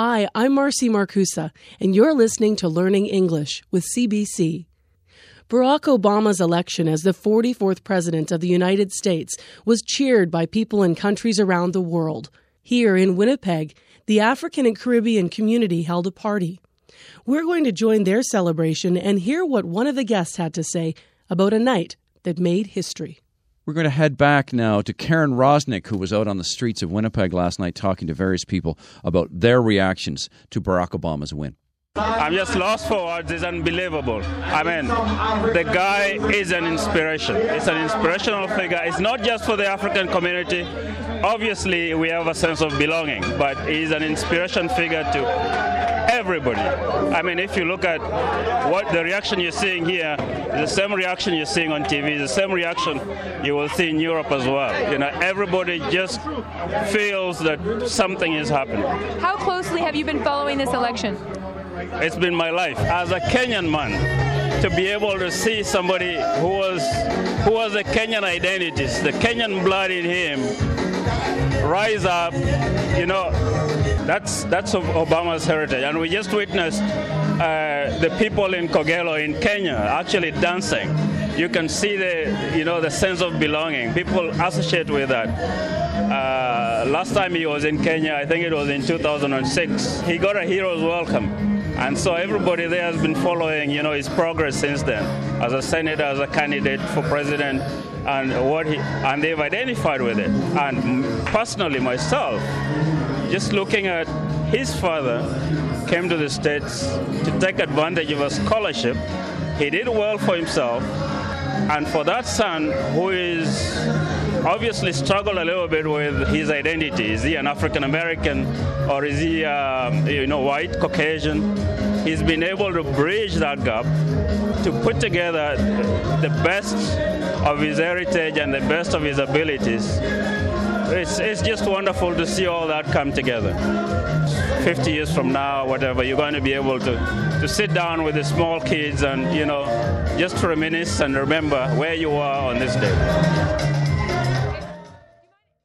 Hi, I'm Marcy Markusa, and you're listening to Learning English with CBC. Barack Obama's election as the 44th President of the United States was cheered by people in countries around the world. Here in Winnipeg, the African and Caribbean community held a party. We're going to join their celebration and hear what one of the guests had to say about a night that made history. We're going to head back now to Karen Rosnick, who was out on the streets of Winnipeg last night talking to various people about their reactions to Barack Obama's win. I'm just lost for words. It's unbelievable. I mean, the guy is an inspiration. It's an inspirational figure. It's not just for the African community. Obviously, we have a sense of belonging, but he's an inspiration figure to everybody. I mean, if you look at what the reaction you're seeing here, the same reaction you're seeing on TV, the same reaction you will see in Europe as well. You know, everybody just feels that something is happening. How closely have you been following this election? It's been my life as a Kenyan man to be able to see somebody who was who was a Kenyan identity, the Kenyan blood in him, rise up. You know, that's that's Obama's heritage, and we just witnessed uh, the people in Kogelo in Kenya actually dancing. You can see the you know the sense of belonging. People associate with that. Uh, last time he was in Kenya, I think it was in 2006. He got a hero's welcome. And so everybody there has been following, you know, his progress since then, as a senator, as a candidate for president, and what he, and they've identified with it. And personally, myself, just looking at his father came to the states to take advantage of a scholarship. He did well for himself, and for that son who is obviously struggled a little bit with his identity. Is he an African American or is he, um, you know, white, Caucasian? He's been able to bridge that gap to put together the best of his heritage and the best of his abilities. It's, it's just wonderful to see all that come together. 50 years from now, whatever, you're going to be able to, to sit down with the small kids and, you know, just reminisce and remember where you are on this day.